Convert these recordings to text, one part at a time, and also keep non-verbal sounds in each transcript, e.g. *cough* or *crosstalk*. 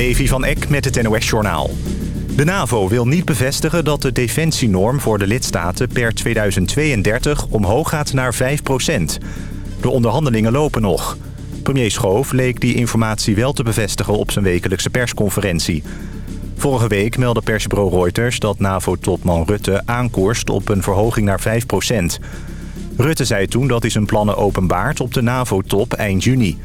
Levi van Eck met het NOS-journaal. De NAVO wil niet bevestigen dat de defensienorm voor de lidstaten per 2032 omhoog gaat naar 5% De onderhandelingen lopen nog. Premier Schoof leek die informatie wel te bevestigen op zijn wekelijkse persconferentie. Vorige week meldde persbureau Reuters dat NAVO-topman Rutte aankoerst op een verhoging naar 5% Rutte zei toen dat hij zijn plannen openbaart op de NAVO-top eind juni.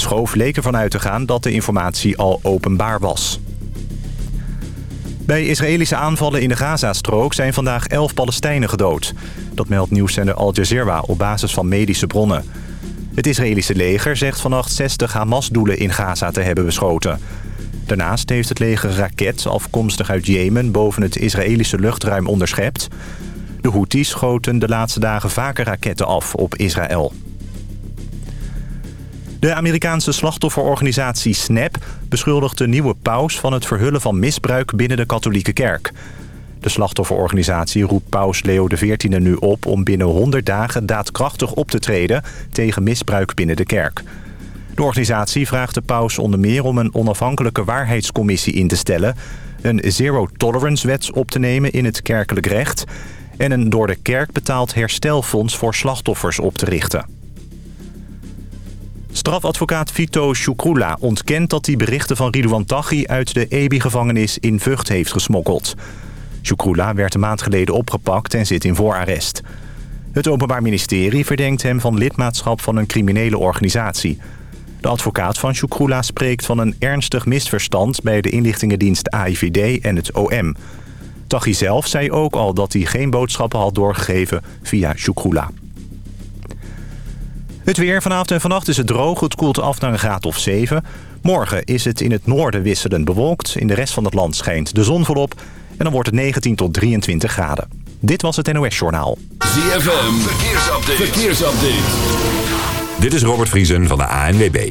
Schoof leek ervan te gaan dat de informatie al openbaar was. Bij Israëlische aanvallen in de Gazastrook zijn vandaag 11 Palestijnen gedood. Dat meldt nieuwszender Al Jazeera op basis van medische bronnen. Het Israëlische leger zegt vannacht 60 Hamas-doelen in Gaza te hebben beschoten. Daarnaast heeft het leger raket afkomstig uit Jemen boven het Israëlische luchtruim onderschept. De Houthis schoten de laatste dagen vaker raketten af op Israël. De Amerikaanse slachtofferorganisatie SNAP beschuldigt de nieuwe paus van het verhullen van misbruik binnen de katholieke kerk. De slachtofferorganisatie roept paus Leo XIV nu op om binnen 100 dagen daadkrachtig op te treden tegen misbruik binnen de kerk. De organisatie vraagt de paus onder meer om een onafhankelijke waarheidscommissie in te stellen... een zero-tolerance-wet op te nemen in het kerkelijk recht... en een door de kerk betaald herstelfonds voor slachtoffers op te richten. Strafadvocaat Vito Shukrula ontkent dat hij berichten van Ridouan Taghi... uit de EBI-gevangenis in Vught heeft gesmokkeld. Shukrula werd een maand geleden opgepakt en zit in voorarrest. Het Openbaar Ministerie verdenkt hem van lidmaatschap van een criminele organisatie... De advocaat van Shukrula spreekt van een ernstig misverstand... bij de inlichtingendienst AIVD en het OM. Taghi zelf zei ook al dat hij geen boodschappen had doorgegeven via Shukrula. Het weer vanavond en vannacht is het droog. Het koelt af naar een graad of 7. Morgen is het in het noorden wisselend bewolkt. In de rest van het land schijnt de zon volop. En dan wordt het 19 tot 23 graden. Dit was het NOS Journaal. ZFM, verkeersupdate. verkeersupdate. Dit is Robert Vriesen van de ANWB.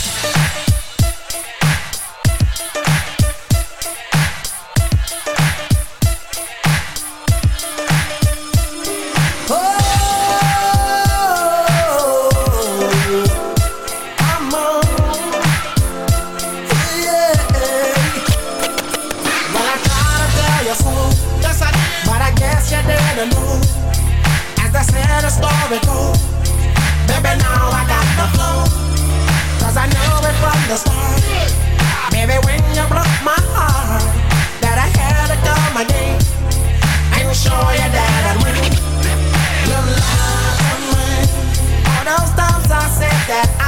from. Baby, when you broke my heart, that I had to come you that I win. All those times I said that.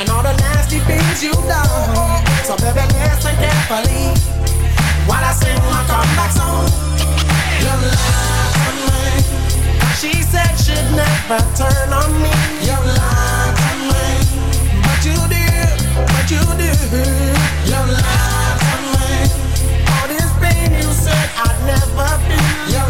and all the nasty things you've done. So baby, listen carefully while I sing my comeback song. Your lie to me, she said she'd never turn on me. You lied to me, but you do, but you do. You lied to me, all this pain you said I'd never feel.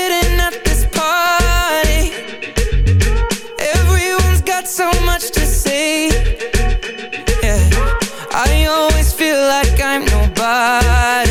nobody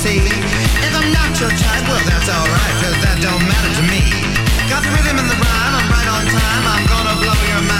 see. If I'm not your type, well that's alright, cause that don't matter to me. Got the rhythm and the rhyme, I'm right on time, I'm gonna blow your mind.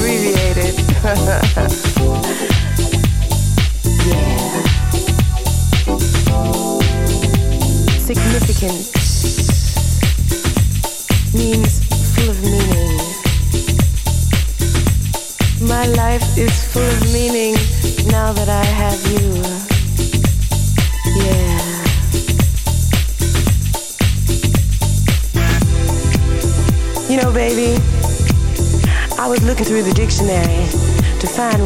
abbreviated. *laughs*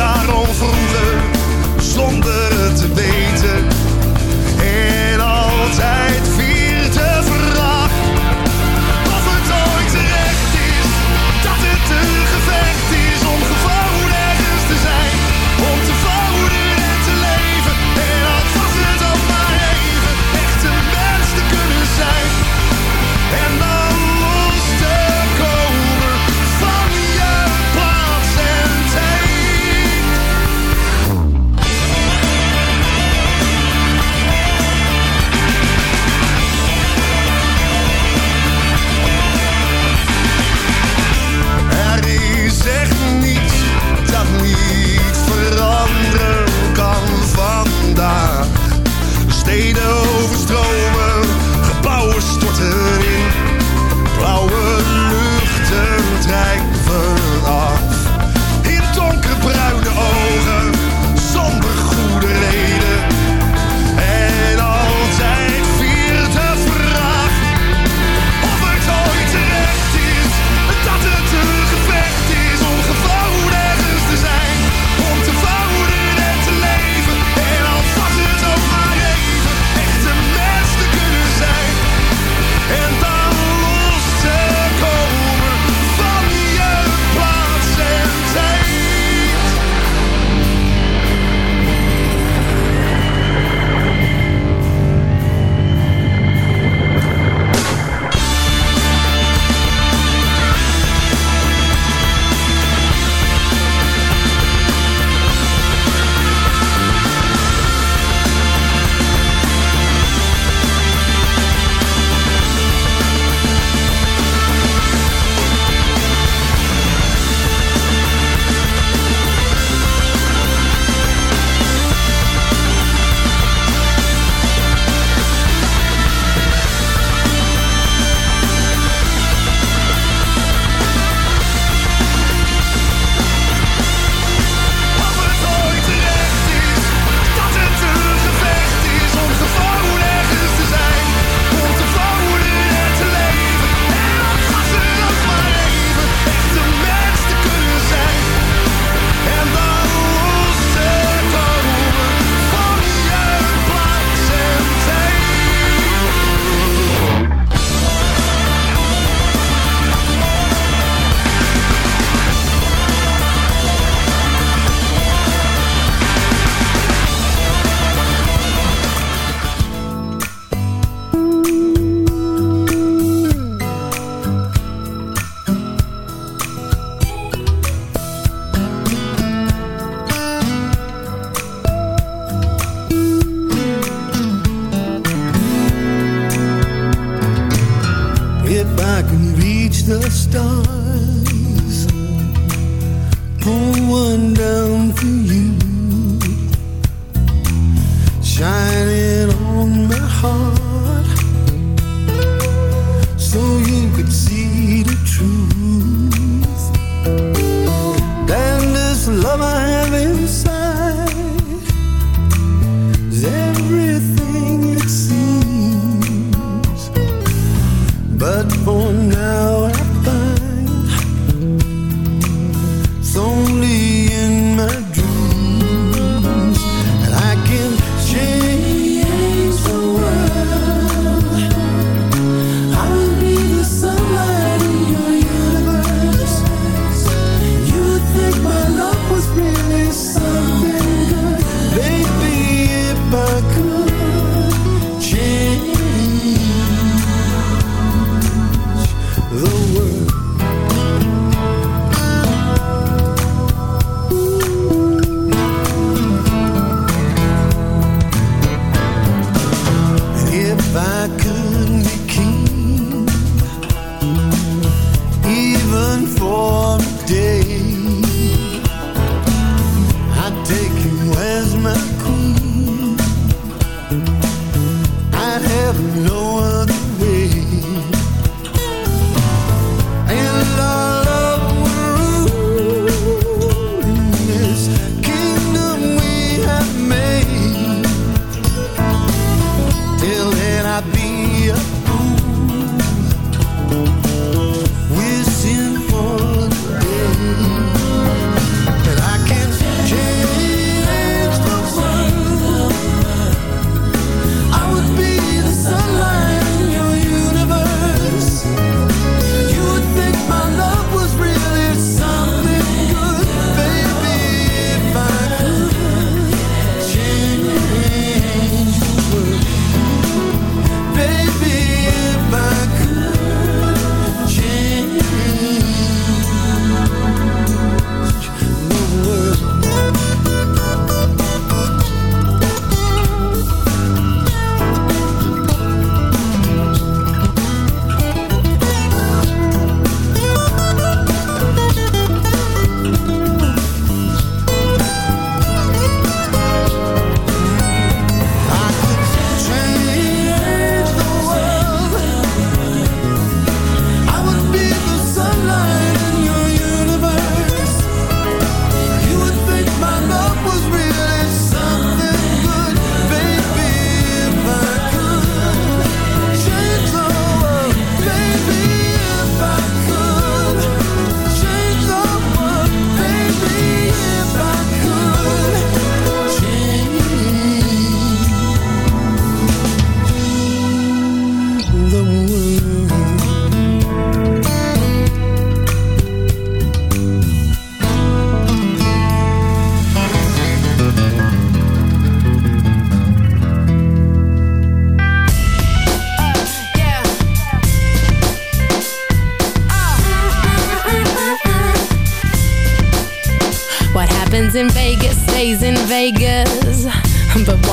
daarom vroegen, zonder het te weten.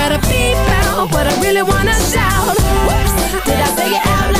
Gotta beep out what I really wanna shout Whoops, did I say it out loud?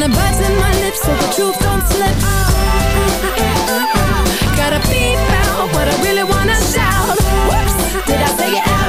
Kinda biting my lips so the truth don't slip. Ah, ah, ah, Gotta be out but I really wanna shout. Whoops, did I say it? out?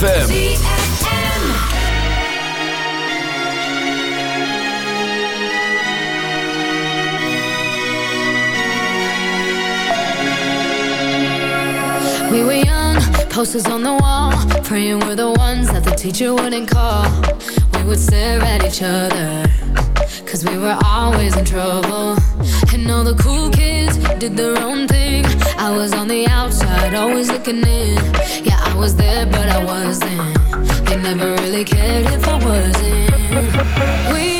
ZFM. We were young, posters on the wall, praying we're the ones that the teacher wouldn't call. We would stare at each other, cause we were always in trouble. And all the cool kids did their own thing. I was on the outside, always looking in was there, but I wasn't. They never really cared if I wasn't. We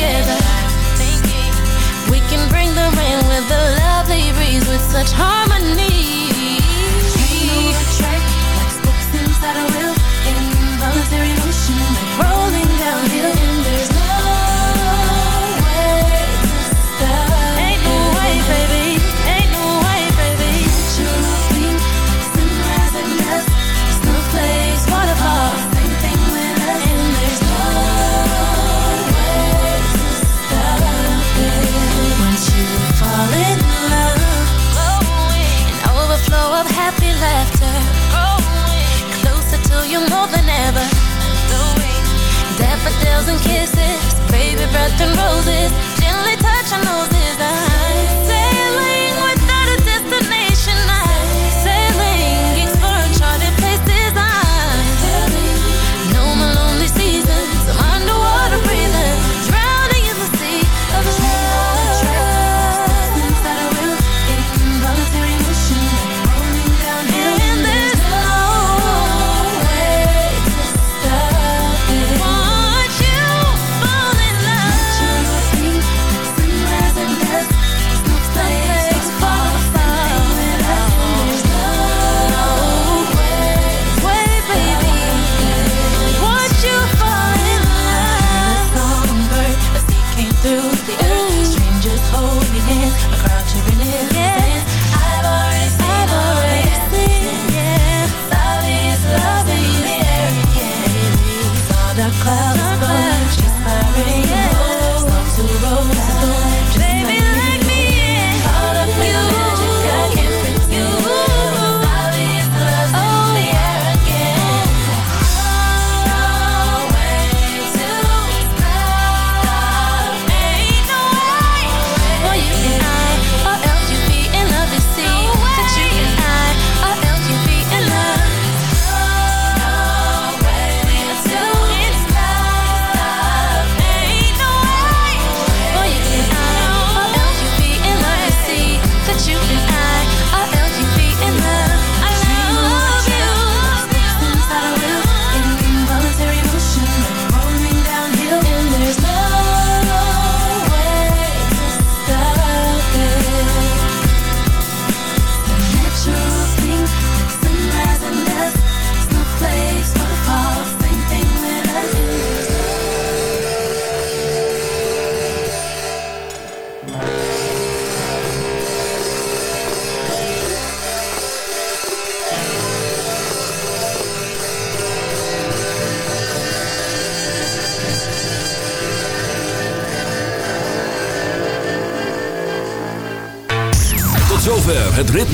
together. We can bring the rain with the lovely breeze with such harmony. Train attract like books inside a and kisses, baby breath and roses, gently touch. I know.